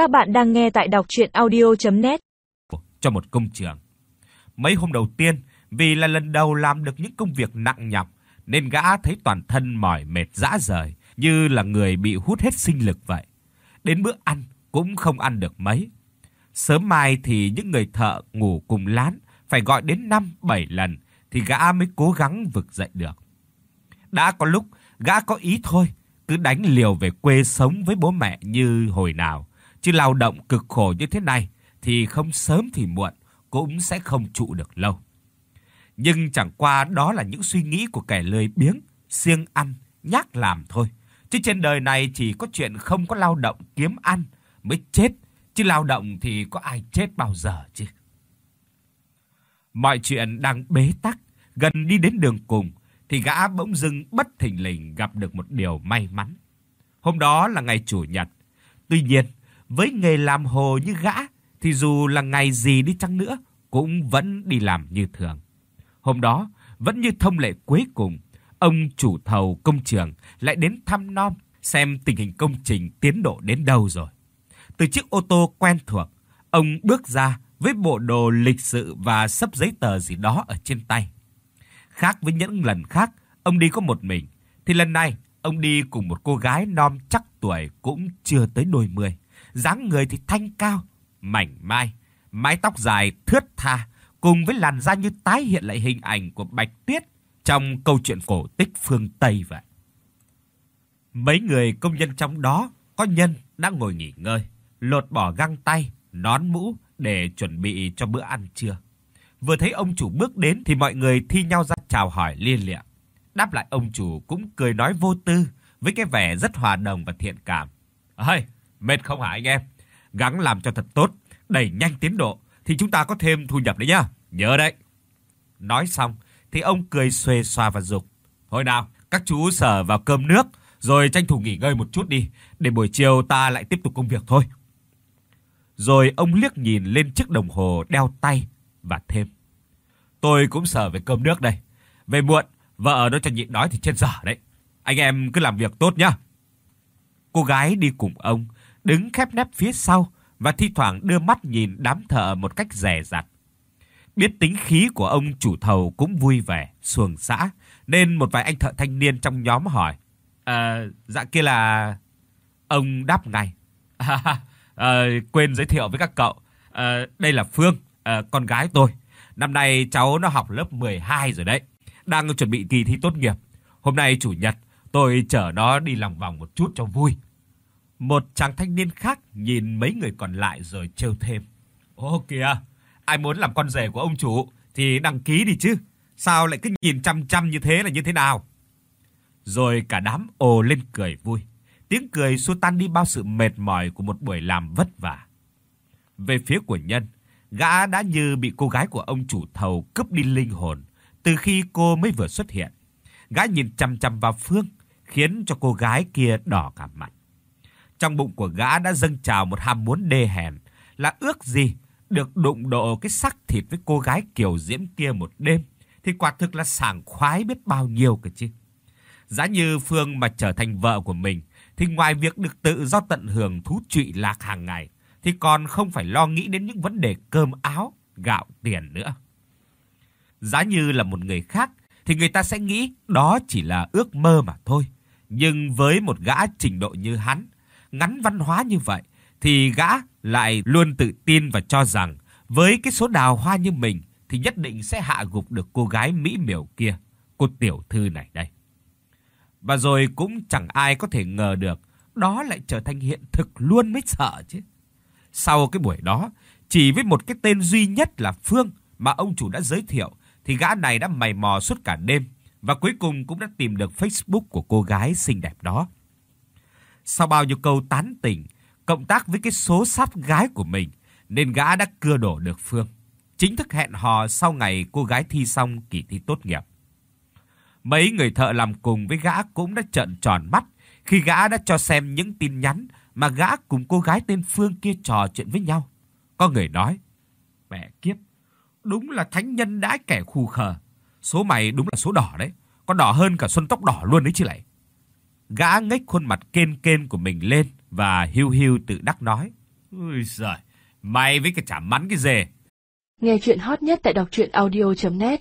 Các bạn đang nghe tại đọc audio net cho một công trường. Mấy hôm đầu tiên, vì là lần đầu làm được những công việc nặng nhọc nên gã thấy toàn thân mỏi mệt rã rời, như là người bị hút hết sinh lực vậy. Đến bữa ăn cũng không ăn được mấy. Sớm mai thì những người thợ ngủ cùng lán phải gọi đến 5 7 lần thì gã mới cố gắng vực dậy được. Đã có lúc gã có ý thôi, cứ đánh liều về quê sống với bố mẹ như hồi nào, chứ lao động cực khổ như thế này thì không sớm thì muộn cũng sẽ không trụ được lâu. Nhưng chẳng qua đó là những suy nghĩ của kẻ lười biếng, siêng ăn, nhác làm thôi. Chứ trên đời này chỉ có chuyện không có lao động kiếm ăn mới chết, chứ lao động thì có ai chết bao giờ chứ. Mọi chuyện đang bế tắc, gần đi đến đường cùng thì gã bỗng dưng bất thình lình gặp được một điều may mắn. Hôm đó là ngày chủ nhật. Tuy nhiên, với nghề làm hồ như gã thì dù là ngày gì đi chăng nữa cũng vẫn đi làm như thường. Hôm đó, vẫn như thông lệ cuối cùng, ông chủ thầu công trường lại đến thăm nom xem tình hình công trình tiến độ đến đâu rồi. Từ chiếc ô tô quen thuộc, ông bước ra với bộ đồ lịch sự và sấp giấy tờ gì đó ở trên tay. Khác với những lần khác, ông đi có một mình, thì lần này ông đi cùng một cô gái nom chắc tuổi cũng chưa tới đôi mươi, dáng người thì thanh cao, mảnh mai, mái tóc dài thướt tha, cùng với làn da như tái hiện lại hình ảnh của Bạch Tuyết trong câu chuyện cổ tích phương Tây vậy. Mấy người công nhân trong đó có nhân đang ngồi nghỉ ngơi, lột bỏ găng tay, nón mũ để chuẩn bị cho bữa ăn trưa. Vừa thấy ông chủ bước đến thì mọi người thi nhau ra chào hỏi liên liệ. Đáp lại ông chủ cũng cười nói vô tư với cái vẻ rất hòa đồng và thiện cảm. "Ơi, mệt không hả anh em? Gắng làm cho thật tốt, đẩy nhanh tiến độ thì chúng ta có thêm thu nhập đấy nhá. Nhớ đấy." Nói xong thì ông cười xuề xòa và dục. "Thôi nào, các chú sở vào cơm nước rồi tranh thủ nghỉ ngơi một chút đi, để buổi chiều ta lại tiếp tục công việc thôi." Rồi ông liếc nhìn lên chiếc đồng hồ đeo tay và thêm. Tôi cũng sở về cơm nước đây. Về muộn, vợ nó cho nhịn đói thì chết dở đấy. Anh em cứ làm việc tốt nhá. Cô gái đi cùng ông, đứng khép nép phía sau và thi thoảng đưa mắt nhìn đám thợ một cách dè dặt. Biết tính khí của ông chủ thầu cũng vui vẻ, xuồng xã, nên một vài anh thợ thanh niên trong nhóm hỏi: "À, dạ kia là..." Ông đáp ngay: à, ờ, quên giới thiệu với các cậu, à, đây là Phương, à, con gái tôi. Năm nay cháu nó học lớp 12 rồi đấy, đang chuẩn bị kỳ thi tốt nghiệp. Hôm nay chủ nhật, tôi chở nó đi lòng vòng một chút cho vui. Một chàng thanh niên khác nhìn mấy người còn lại rồi trêu thêm. Ô kìa, ai muốn làm con rể của ông chủ thì đăng ký đi chứ. Sao lại cứ nhìn chăm chăm như thế là như thế nào? Rồi cả đám ồ lên cười vui. Tiếng cười xua tan đi bao sự mệt mỏi của một buổi làm vất vả. Về phía của Nhân, gã đã như bị cô gái của ông chủ thầu cướp đi linh hồn từ khi cô mới vừa xuất hiện. Gã nhìn chằm chằm vào Phương, khiến cho cô gái kia đỏ cả mặt. Trong bụng của gã đã dâng trào một ham muốn đê hèn, là ước gì được đụng độ cái xác thịt với cô gái kiều diễm kia một đêm thì quả thực là sảng khoái biết bao nhiêu cơ chứ. Giá như Phương mà trở thành vợ của mình thì ngoài việc được tự do tận hưởng thú trụy lạc hàng ngày thì còn không phải lo nghĩ đến những vấn đề cơm áo, gạo tiền nữa. Giá như là một người khác thì người ta sẽ nghĩ đó chỉ là ước mơ mà thôi. Nhưng với một gã trình độ như hắn, ngắn văn hóa như vậy thì gã lại luôn tự tin và cho rằng với cái số đào hoa như mình thì nhất định sẽ hạ gục được cô gái mỹ miều kia, cô tiểu thư này đây. Và rồi cũng chẳng ai có thể ngờ được đó lại trở thành hiện thực luôn mới sợ chứ. Sau cái buổi đó, chỉ với một cái tên duy nhất là Phương mà ông chủ đã giới thiệu thì gã này đã mày mò suốt cả đêm và cuối cùng cũng đã tìm được Facebook của cô gái xinh đẹp đó. Sau bao nhiêu câu tán tỉnh, cộng tác với cái số sát gái của mình nên gã đã cưa đổ được Phương. Chính thức hẹn hò sau ngày cô gái thi xong kỳ thi tốt nghiệp. Mấy người thợ làm cùng với gã cũng đã trợn tròn mắt khi gã đã cho xem những tin nhắn mà gã cùng cô gái tên Phương kia trò chuyện với nhau. Có người nói: "Mẹ kiếp, đúng là thánh nhân đãi kẻ khù khờ. Số mày đúng là số đỏ đấy, còn đỏ hơn cả xuân tóc đỏ luôn đấy chứ lại." Gã ngách khuôn mặt kên kên của mình lên và hiu hiu tự đắc nói: Ôi giời, may với cái chả mắn cái dề. Nghe chuyện hot nhất tại đọc truyện audio.net